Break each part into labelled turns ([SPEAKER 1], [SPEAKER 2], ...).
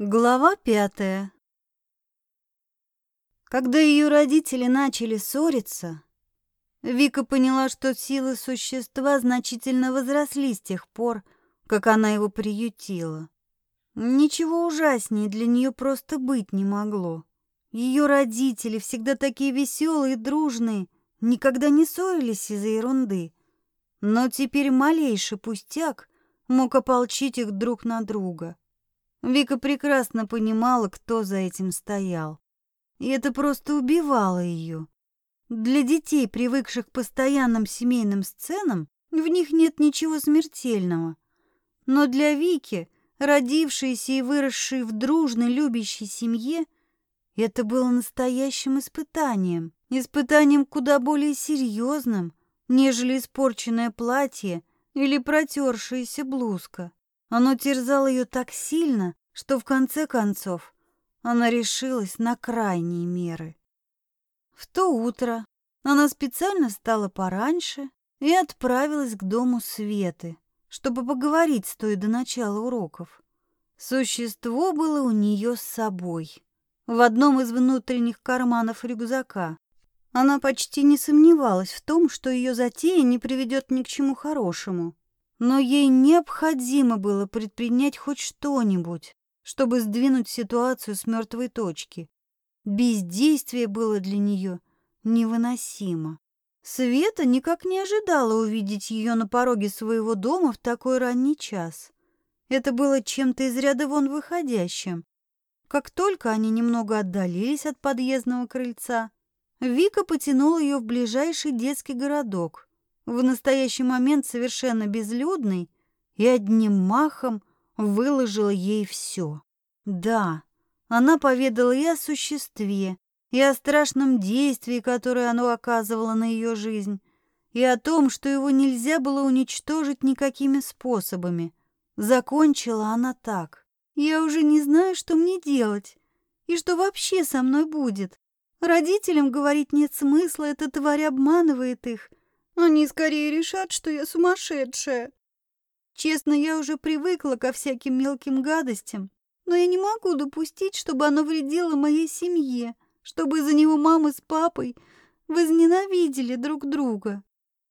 [SPEAKER 1] Глава пятая Когда ее родители начали ссориться, Вика поняла, что силы существа значительно возросли с тех пор, как она его приютила. Ничего ужаснее для нее просто быть не могло. Ее родители, всегда такие веселые и дружные, никогда не ссорились из-за ерунды. Но теперь малейший пустяк мог ополчить их друг на друга. Вика прекрасно понимала, кто за этим стоял. И это просто убивало ее. Для детей, привыкших к постоянным семейным сценам, в них нет ничего смертельного. Но для Вики, родившейся и выросшей в дружной, любящей семье, это было настоящим испытанием. Испытанием куда более серьезным, нежели испорченное платье или протершаяся блузка. Оно терзало ее так сильно, что в конце концов она решилась на крайние меры. В то утро она специально встала пораньше и отправилась к дому Светы, чтобы поговорить с той до начала уроков. Существо было у нее с собой, в одном из внутренних карманов рюкзака. Она почти не сомневалась в том, что ее затея не приведет ни к чему хорошему но ей необходимо было предпринять хоть что-нибудь, чтобы сдвинуть ситуацию с мертвой точки. Бездействие было для нее невыносимо. Света никак не ожидала увидеть ее на пороге своего дома в такой ранний час. Это было чем-то из ряда вон выходящим. Как только они немного отдалились от подъездного крыльца, Вика потянула ее в ближайший детский городок, в настоящий момент совершенно безлюдный, и одним махом выложила ей все. Да, она поведала и о существе, и о страшном действии, которое оно оказывало на ее жизнь, и о том, что его нельзя было уничтожить никакими способами. Закончила она так. «Я уже не знаю, что мне делать, и что вообще со мной будет. Родителям говорить нет смысла, эта тварь обманывает их, они скорее решат, что я сумасшедшая. Честно, я уже привыкла ко всяким мелким гадостям, но я не могу допустить, чтобы оно вредило моей семье, чтобы из-за него мама с папой возненавидели друг друга.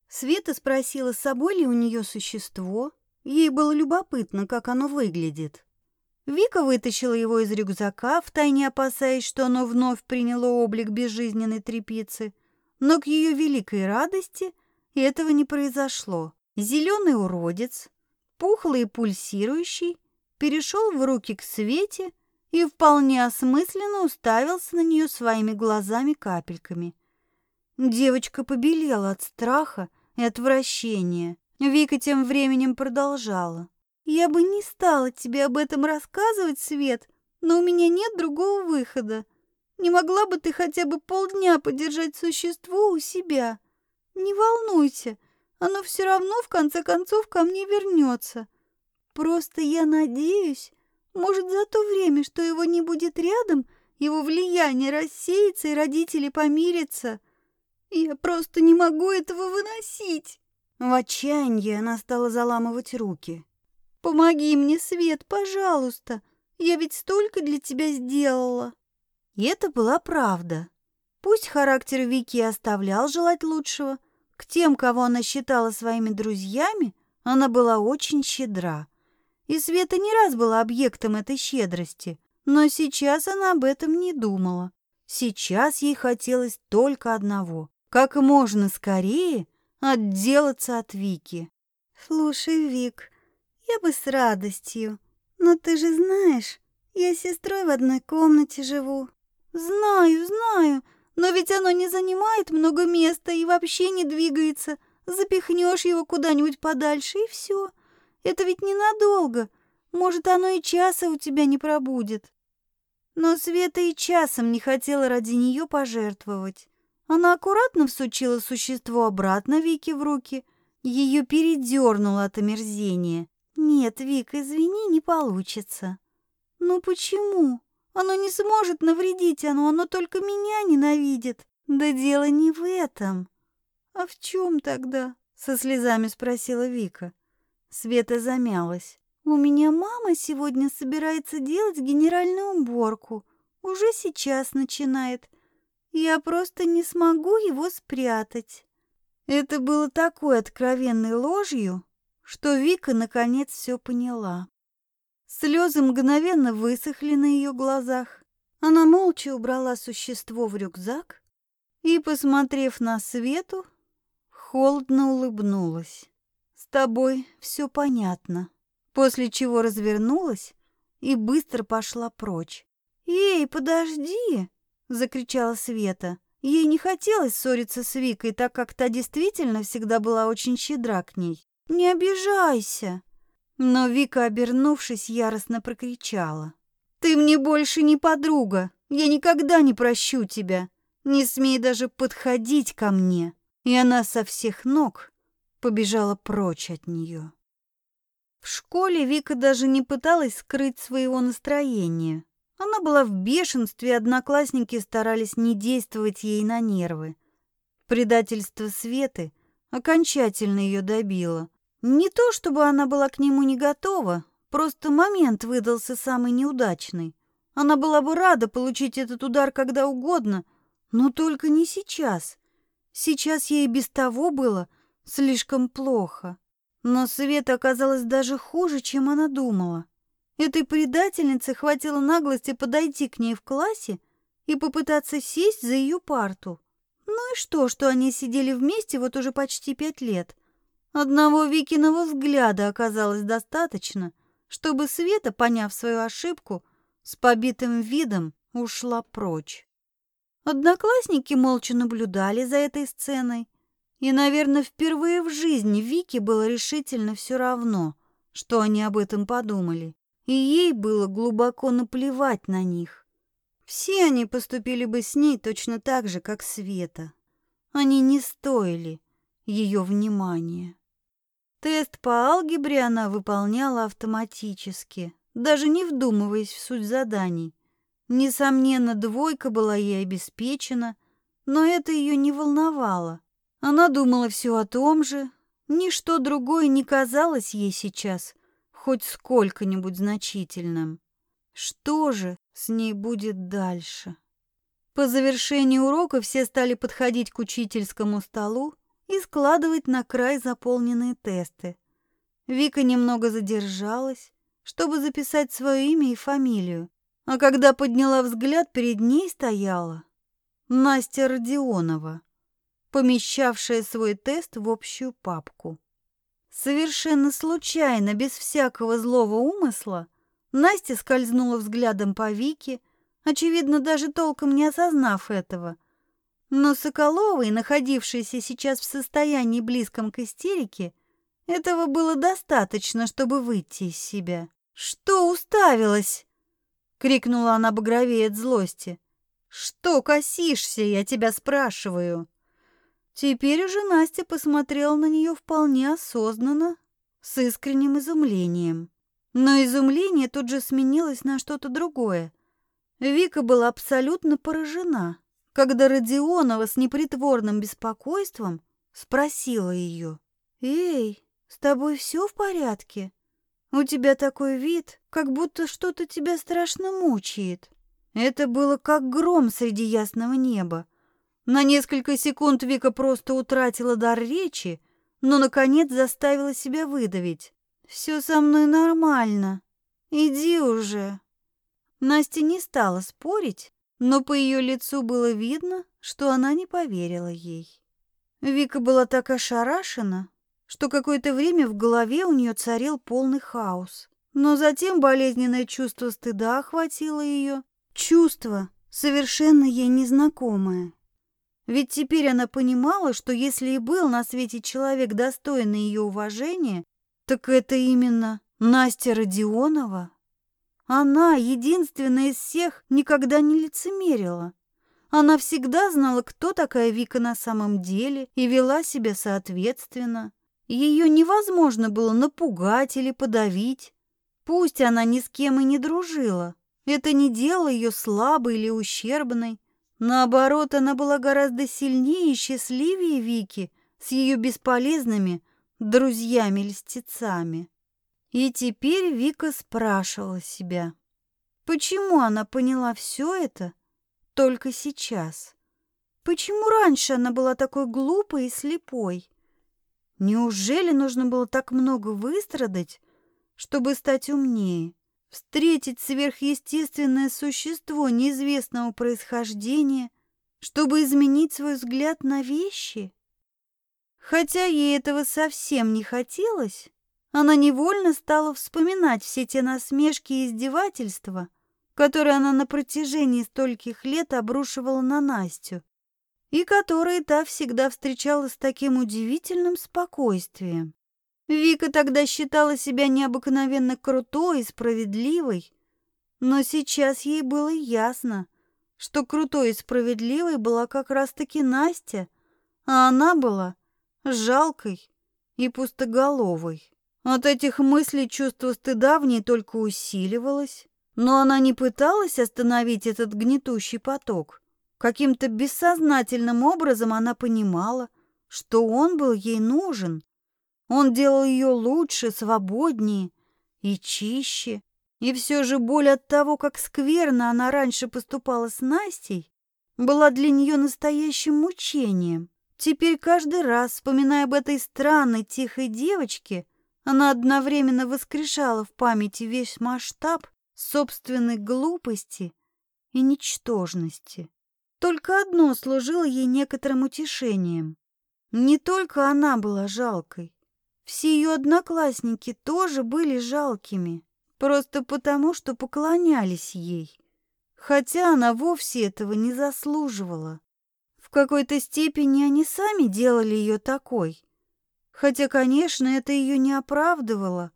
[SPEAKER 1] Света спросила, с собой ли у нее существо. Ей было любопытно, как оно выглядит. Вика вытащила его из рюкзака, втайне опасаясь, что оно вновь приняло облик безжизненной тряпицы. Но к ее великой радости и этого не произошло. Зеленый уродец, пухлый и пульсирующий, перешел в руки к Свете и вполне осмысленно уставился на нее своими глазами-капельками. Девочка побелела от страха и отвращения. Вика тем временем продолжала. «Я бы не стала тебе об этом рассказывать, Свет, но у меня нет другого выхода. Не могла бы ты хотя бы полдня подержать существо у себя?» Не волнуйся, оно все равно в конце концов ко мне вернется. Просто я надеюсь, может, за то время, что его не будет рядом, его влияние рассеется и родители помирятся. Я просто не могу этого выносить. В отчаянии она стала заламывать руки. Помоги мне, Свет, пожалуйста. Я ведь столько для тебя сделала. И это была правда. Пусть характер Вики оставлял желать лучшего, к тем, кого она считала своими друзьями, она была очень щедра. И Света не раз была объектом этой щедрости, но сейчас она об этом не думала. Сейчас ей хотелось только одного — как можно скорее отделаться от Вики. «Слушай, Вик, я бы с радостью, но ты же знаешь, я с сестрой в одной комнате живу». «Знаю, знаю, но ведь оно не занимает много места и вообще не двигается. Запихнешь его куда-нибудь подальше, и все. Это ведь ненадолго. Может, оно и часа у тебя не пробудет. Но Света и часом не хотела ради нее пожертвовать. Она аккуратно всучила существо обратно Вике в руки. Ее передернуло от омерзения. «Нет, Вик, извини, не получится». «Ну почему?» Оно не сможет навредить, оно, оно только меня ненавидит. Да дело не в этом. А в чем тогда? Со слезами спросила Вика. Света замялась. У меня мама сегодня собирается делать генеральную уборку. Уже сейчас начинает. Я просто не смогу его спрятать. Это было такой откровенной ложью, что Вика наконец все поняла. Слезы мгновенно высохли на ее глазах. Она молча убрала существо в рюкзак и, посмотрев на Свету, холодно улыбнулась. «С тобой все понятно», после чего развернулась и быстро пошла прочь. «Эй, подожди!» — закричала Света. Ей не хотелось ссориться с Викой, так как та действительно всегда была очень щедра к ней. «Не обижайся!» Но Вика, обернувшись, яростно прокричала. «Ты мне больше не подруга! Я никогда не прощу тебя! Не смей даже подходить ко мне!» И она со всех ног побежала прочь от нее. В школе Вика даже не пыталась скрыть своего настроения. Она была в бешенстве, одноклассники старались не действовать ей на нервы. Предательство Светы окончательно ее добило. Не то, чтобы она была к нему не готова, просто момент выдался самый неудачный. Она была бы рада получить этот удар когда угодно, но только не сейчас. Сейчас ей без того было слишком плохо. Но Света оказалась даже хуже, чем она думала. Этой предательнице хватило наглости подойти к ней в классе и попытаться сесть за ее парту. Ну и что, что они сидели вместе вот уже почти пять лет? Одного Викиного взгляда оказалось достаточно, чтобы Света, поняв свою ошибку, с побитым видом ушла прочь. Одноклассники молча наблюдали за этой сценой, и, наверное, впервые в жизни Вике было решительно все равно, что они об этом подумали, и ей было глубоко наплевать на них. Все они поступили бы с ней точно так же, как Света. Они не стоили ее внимания. Тест по алгебре она выполняла автоматически, даже не вдумываясь в суть заданий. Несомненно, двойка была ей обеспечена, но это ее не волновало. Она думала все о том же, ничто другое не казалось ей сейчас хоть сколько-нибудь значительным. Что же с ней будет дальше? По завершении урока все стали подходить к учительскому столу и складывать на край заполненные тесты. Вика немного задержалась, чтобы записать свое имя и фамилию, а когда подняла взгляд, перед ней стояла Настя Родионова, помещавшая свой тест в общую папку. Совершенно случайно, без всякого злого умысла, Настя скользнула взглядом по Вике, очевидно, даже толком не осознав этого, но Соколовой, находившейся сейчас в состоянии близком к истерике, этого было достаточно, чтобы выйти из себя. «Что уставилась?» — крикнула она багровее от злости. «Что косишься, я тебя спрашиваю?» Теперь уже Настя посмотрела на нее вполне осознанно, с искренним изумлением. Но изумление тут же сменилось на что-то другое. Вика была абсолютно поражена когда Родионова с непритворным беспокойством спросила ее. «Эй, с тобой все в порядке? У тебя такой вид, как будто что-то тебя страшно мучает». Это было как гром среди ясного неба. На несколько секунд Вика просто утратила дар речи, но, наконец, заставила себя выдавить. «Все со мной нормально. Иди уже». Настя не стала спорить, но по ее лицу было видно, что она не поверила ей. Вика была так ошарашена, что какое-то время в голове у нее царил полный хаос. Но затем болезненное чувство стыда охватило ее, чувство, совершенно ей незнакомое. Ведь теперь она понимала, что если и был на свете человек, достойный ее уважения, так это именно Настя Родионова. Она, единственная из всех, никогда не лицемерила. Она всегда знала, кто такая Вика на самом деле, и вела себя соответственно. Ее невозможно было напугать или подавить. Пусть она ни с кем и не дружила, это не делало ее слабой или ущербной. Наоборот, она была гораздо сильнее и счастливее Вики с ее бесполезными друзьями-льстецами. И теперь Вика спрашивала себя, почему она поняла все это только сейчас? Почему раньше она была такой глупой и слепой? Неужели нужно было так много выстрадать, чтобы стать умнее? Встретить сверхъестественное существо неизвестного происхождения, чтобы изменить свой взгляд на вещи? Хотя ей этого совсем не хотелось, она невольно стала вспоминать все те насмешки и издевательства, которые она на протяжении стольких лет обрушивала на Настю, и которые та всегда встречала с таким удивительным спокойствием. Вика тогда считала себя необыкновенно крутой и справедливой, но сейчас ей было ясно, что крутой и справедливой была как раз-таки Настя, а она была жалкой и пустоголовой. От этих мыслей чувство стыда в ней только усиливалось, но она не пыталась остановить этот гнетущий поток. Каким-то бессознательным образом она понимала, что он был ей нужен. Он делал ее лучше, свободнее и чище. И все же боль от того, как скверно она раньше поступала с Настей, была для нее настоящим мучением. Теперь каждый раз, вспоминая об этой странной тихой девочке, она одновременно воскрешала в памяти весь масштаб собственной глупости и ничтожности. Только одно служило ей некоторым утешением. Не только она была жалкой. Все ее одноклассники тоже были жалкими, просто потому, что поклонялись ей, хотя она вовсе этого не заслуживала. В какой-то степени они сами делали ее такой, Хотя, конечно, это ее не оправдывало.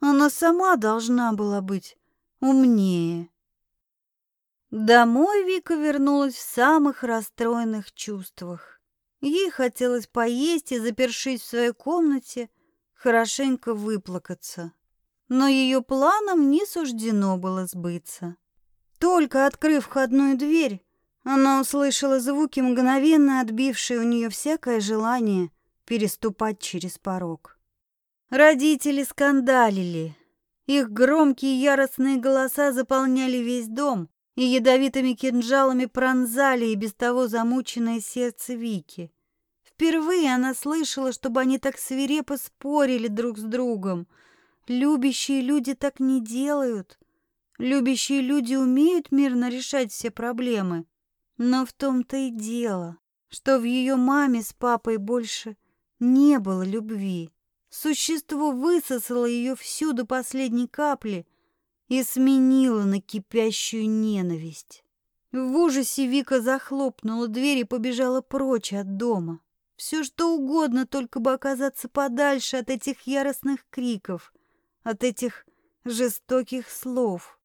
[SPEAKER 1] Она сама должна была быть умнее. Домой Вика вернулась в самых расстроенных чувствах. Ей хотелось поесть и, запершись в своей комнате, хорошенько выплакаться. Но ее планам не суждено было сбыться. Только открыв входную дверь, она услышала звуки, мгновенно отбившие у нее всякое желание – переступать через порог. Родители скандалили. Их громкие яростные голоса заполняли весь дом и ядовитыми кинжалами пронзали и без того замученное сердце Вики. Впервые она слышала, чтобы они так свирепо спорили друг с другом. Любящие люди так не делают. Любящие люди умеют мирно решать все проблемы. Но в том-то и дело, что в ее маме с папой больше не было любви. Существо высосало ее всю до последней капли и сменило на кипящую ненависть. В ужасе Вика захлопнула дверь и побежала прочь от дома. Все что угодно, только бы оказаться подальше от этих яростных криков, от этих жестоких слов.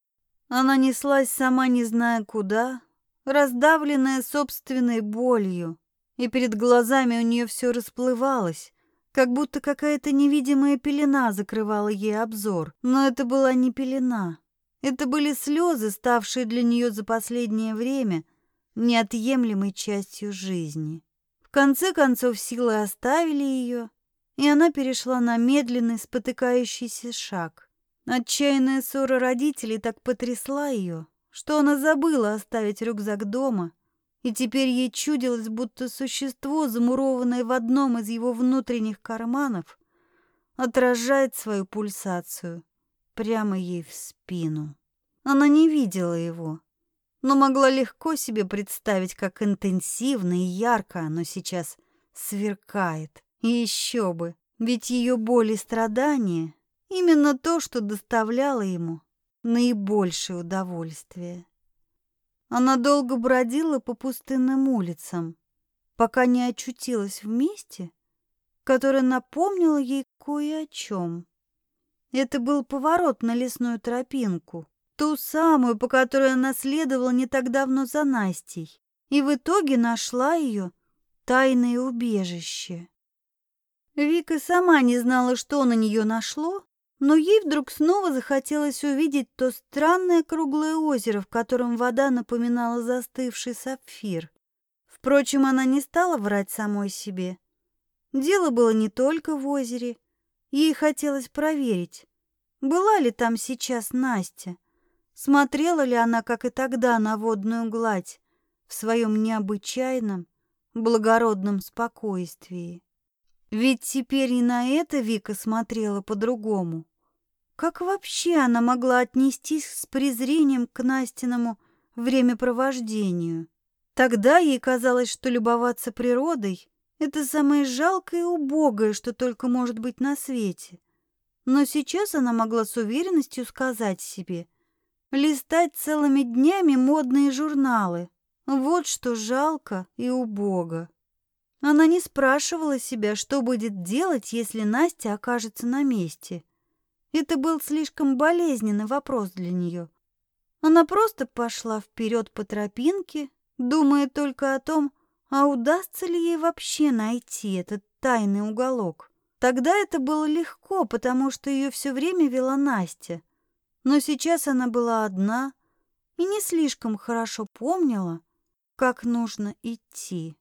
[SPEAKER 1] Она неслась сама не зная куда, раздавленная собственной болью и перед глазами у нее все расплывалось, как будто какая-то невидимая пелена закрывала ей обзор. Но это была не пелена. Это были слезы, ставшие для нее за последнее время неотъемлемой частью жизни. В конце концов силы оставили ее, и она перешла на медленный, спотыкающийся шаг. Отчаянная ссора родителей так потрясла ее, что она забыла оставить рюкзак дома и теперь ей чудилось, будто существо, замурованное в одном из его внутренних карманов, отражает свою пульсацию прямо ей в спину. Она не видела его, но могла легко себе представить, как интенсивно и ярко оно сейчас сверкает. И еще бы, ведь ее боль и страдания — именно то, что доставляло ему наибольшее удовольствие. Она долго бродила по пустынным улицам, пока не очутилась в месте, которое напомнило ей кое о чем. Это был поворот на лесную тропинку, ту самую, по которой она следовала не так давно за Настей, и в итоге нашла ее тайное убежище. Вика сама не знала, что на нее нашло, но ей вдруг снова захотелось увидеть то странное круглое озеро, в котором вода напоминала застывший сапфир. Впрочем, она не стала врать самой себе. Дело было не только в озере. Ей хотелось проверить, Была ли там сейчас Настя? Смотрела ли она, как и тогда, на водную гладь в своем необычайном, благородном спокойствии? Ведь теперь и на это Вика смотрела по-другому. Как вообще она могла отнестись с презрением к Настиному времяпровождению? Тогда ей казалось, что любоваться природой — это самое жалкое и убогое, что только может быть на свете. Но сейчас она могла с уверенностью сказать себе — листать целыми днями модные журналы. Вот что жалко и убого. Она не спрашивала себя, что будет делать, если Настя окажется на месте. Это был слишком болезненный вопрос для нее. Она просто пошла вперед по тропинке, думая только о том, а удастся ли ей вообще найти этот тайный уголок. Тогда это было легко, потому что ее все время вела Настя. Но сейчас она была одна и не слишком хорошо помнила, как нужно идти.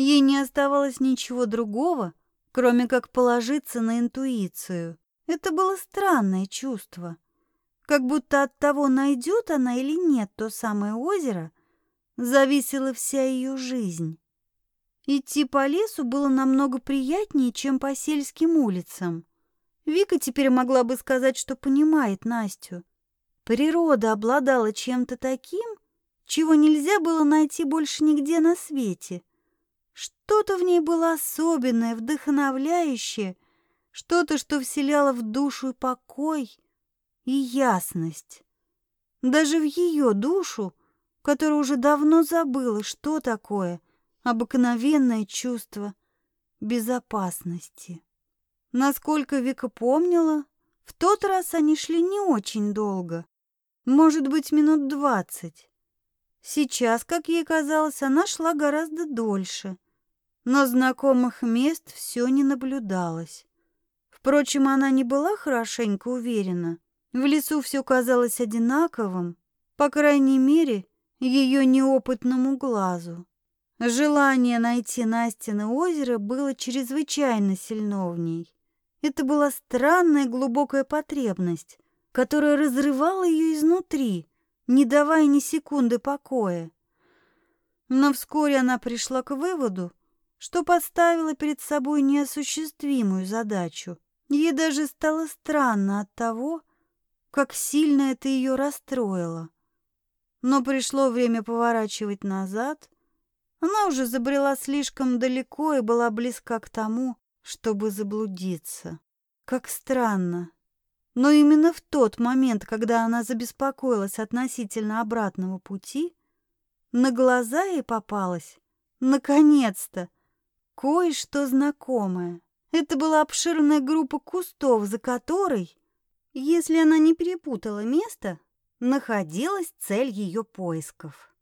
[SPEAKER 1] Ей не оставалось ничего другого, кроме как положиться на интуицию. Это было странное чувство. Как будто от того, найдет она или нет то самое озеро, зависела вся ее жизнь. Идти по лесу было намного приятнее, чем по сельским улицам. Вика теперь могла бы сказать, что понимает Настю. Природа обладала чем-то таким, чего нельзя было найти больше нигде на свете. Что-то в ней было особенное, вдохновляющее, что-то, что вселяло в душу покой и ясность. Даже в ее душу, которая уже давно забыла, что такое обыкновенное чувство безопасности. Насколько Вика помнила, в тот раз они шли не очень долго, может быть, минут двадцать. Сейчас, как ей казалось, она шла гораздо дольше, но знакомых мест все не наблюдалось. Впрочем, она не была хорошенько уверена. В лесу все казалось одинаковым, по крайней мере, ее неопытному глазу. Желание найти Настино озеро было чрезвычайно сильно в ней. Это была странная глубокая потребность, которая разрывала ее изнутри, не давая ни секунды покоя. Но вскоре она пришла к выводу, что поставила перед собой неосуществимую задачу. Ей даже стало странно от того, как сильно это ее расстроило. Но пришло время поворачивать назад. Она уже забрела слишком далеко и была близка к тому, чтобы заблудиться. Как странно. Но именно в тот момент, когда она забеспокоилась относительно обратного пути, на глаза ей попалось, наконец-то, кое-что знакомое. Это была обширная группа кустов, за которой, если она не перепутала место, находилась цель ее поисков.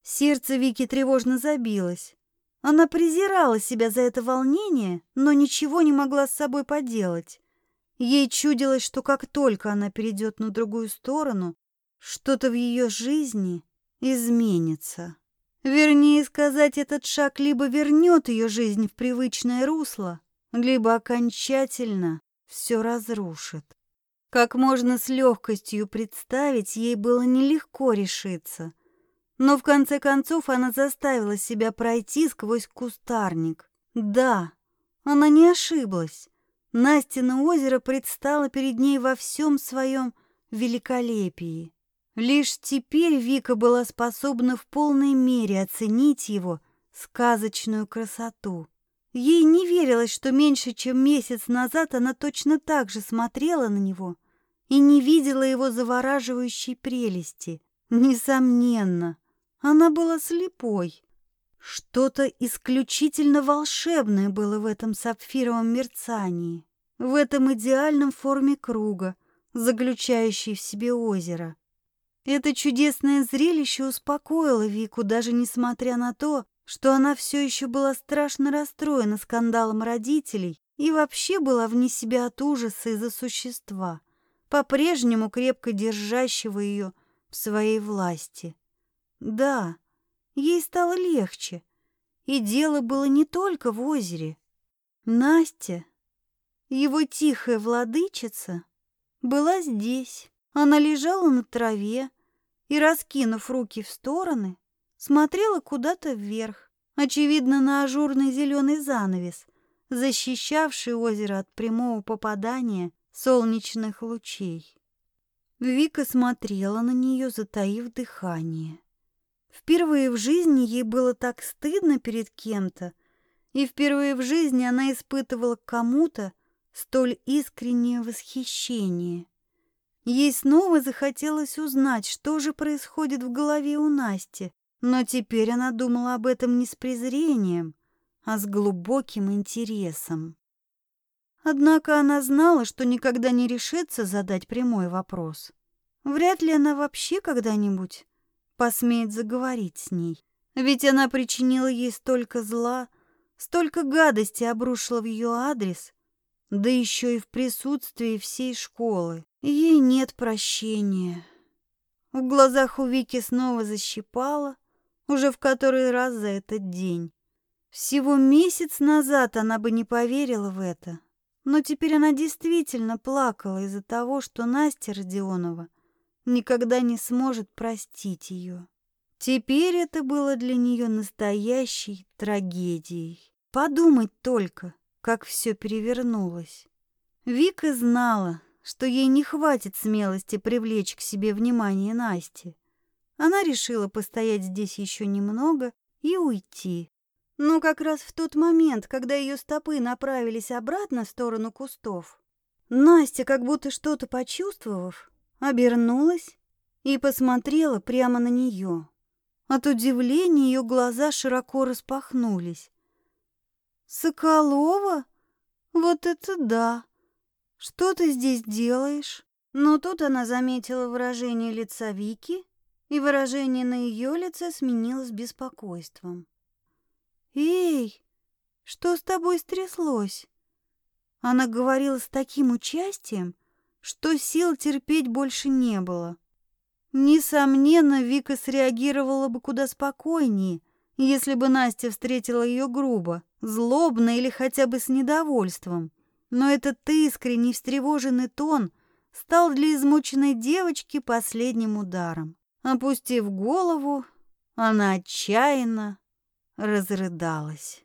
[SPEAKER 1] Сердце Вики тревожно забилось. Она презирала себя за это волнение, но ничего не могла с собой поделать. Ей чудилось, что как только она перейдет на другую сторону, что-то в ее жизни изменится. Вернее сказать, этот шаг либо вернет ее жизнь в привычное русло, либо окончательно все разрушит. Как можно с легкостью представить, ей было нелегко решиться. Но в конце концов она заставила себя пройти сквозь кустарник. Да, она не ошиблась. Настина озеро предстало перед ней во всем своем великолепии. Лишь теперь Вика была способна в полной мере оценить его сказочную красоту. Ей не верилось, что меньше чем месяц назад она точно так же смотрела на него и не видела его завораживающей прелести. Несомненно, она была слепой. Что-то исключительно волшебное было в этом сапфировом мерцании, в этом идеальном форме круга, заключающей в себе озеро. Это чудесное зрелище успокоило Вику, даже несмотря на то, что она все еще была страшно расстроена скандалом родителей и вообще была вне себя от ужаса из-за существа, по-прежнему крепко держащего ее в своей власти. Да, Ей стало легче, и дело было не только в озере. Настя, его тихая владычица, была здесь. Она лежала на траве и, раскинув руки в стороны, смотрела куда-то вверх, очевидно, на ажурный зеленый занавес, защищавший озеро от прямого попадания солнечных лучей. Вика смотрела на нее, затаив дыхание. Впервые в жизни ей было так стыдно перед кем-то, и впервые в жизни она испытывала к кому-то столь искреннее восхищение. Ей снова захотелось узнать, что же происходит в голове у Насти, но теперь она думала об этом не с презрением, а с глубоким интересом. Однако она знала, что никогда не решится задать прямой вопрос. Вряд ли она вообще когда-нибудь посмеет заговорить с ней. Ведь она причинила ей столько зла, столько гадости обрушила в ее адрес, да еще и в присутствии всей школы. Ей нет прощения. В глазах у Вики снова защипало, уже в который раз за этот день. Всего месяц назад она бы не поверила в это, но теперь она действительно плакала из-за того, что Настя Родионова никогда не сможет простить ее. Теперь это было для нее настоящей трагедией. Подумать только, как все перевернулось. Вика знала, что ей не хватит смелости привлечь к себе внимание Насти. Она решила постоять здесь еще немного и уйти. Но как раз в тот момент, когда ее стопы направились обратно в сторону кустов, Настя, как будто что-то почувствовав, обернулась и посмотрела прямо на нее. От удивления ее глаза широко распахнулись. «Соколова? Вот это да! Что ты здесь делаешь?» Но тут она заметила выражение лица Вики, и выражение на ее лице сменилось беспокойством. «Эй, что с тобой стряслось?» Она говорила с таким участием, что сил терпеть больше не было. Несомненно, Вика среагировала бы куда спокойнее, если бы Настя встретила ее грубо, злобно или хотя бы с недовольством. Но этот искренний встревоженный тон стал для измученной девочки последним ударом. Опустив голову, она отчаянно разрыдалась.